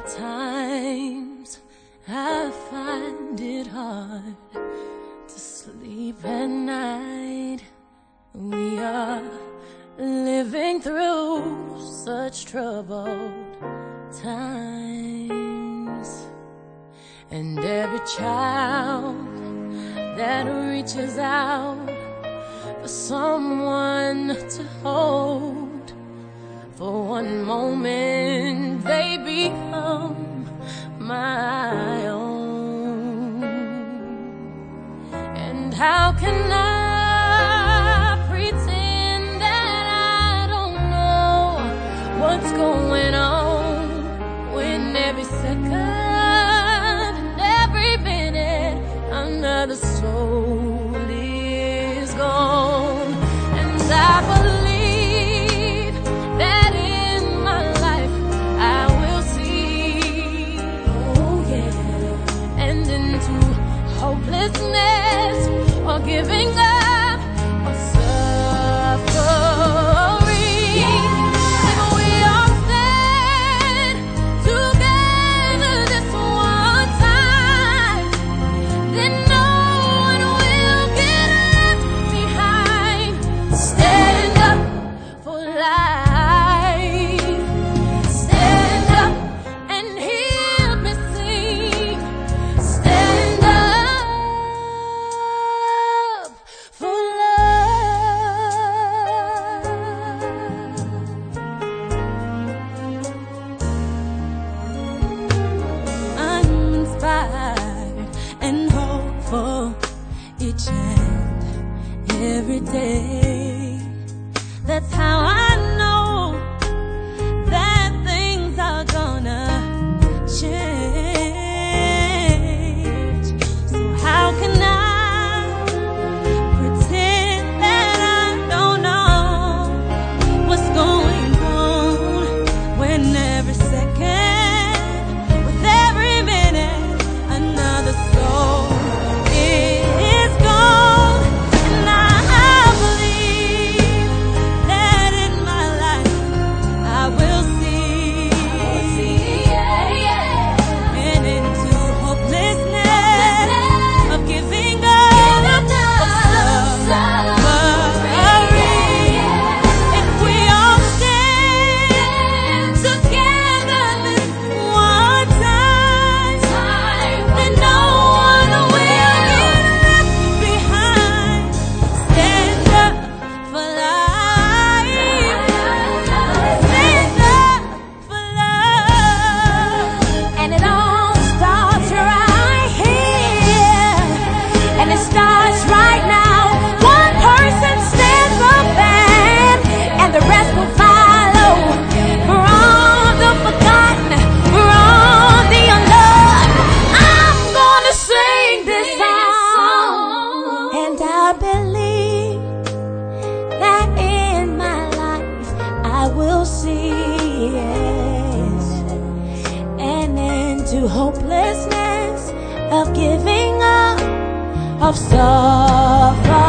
times I find it hard to sleep at night. We are living through such troubled times. And every child that reaches out for someone to hold for one moment become my own? And how can I? forgiveness or giving up. chant every day. That's how I. will see it. An end to hopelessness, of giving up, of suffering.